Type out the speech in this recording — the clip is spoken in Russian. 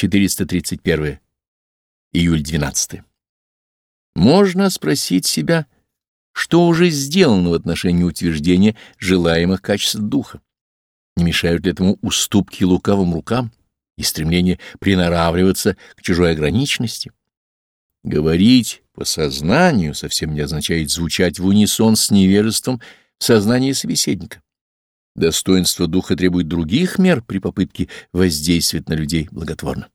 431. Июль 12. Можно спросить себя, что уже сделано в отношении утверждения желаемых качеств духа. Не мешают ли этому уступки лукавым рукам и стремление приноравливаться к чужой ограниченности? Говорить по сознанию совсем не означает звучать в унисон с невежеством в сознании собеседника. Достоинство духа требует других мер при попытке воздействовать на людей благотворно.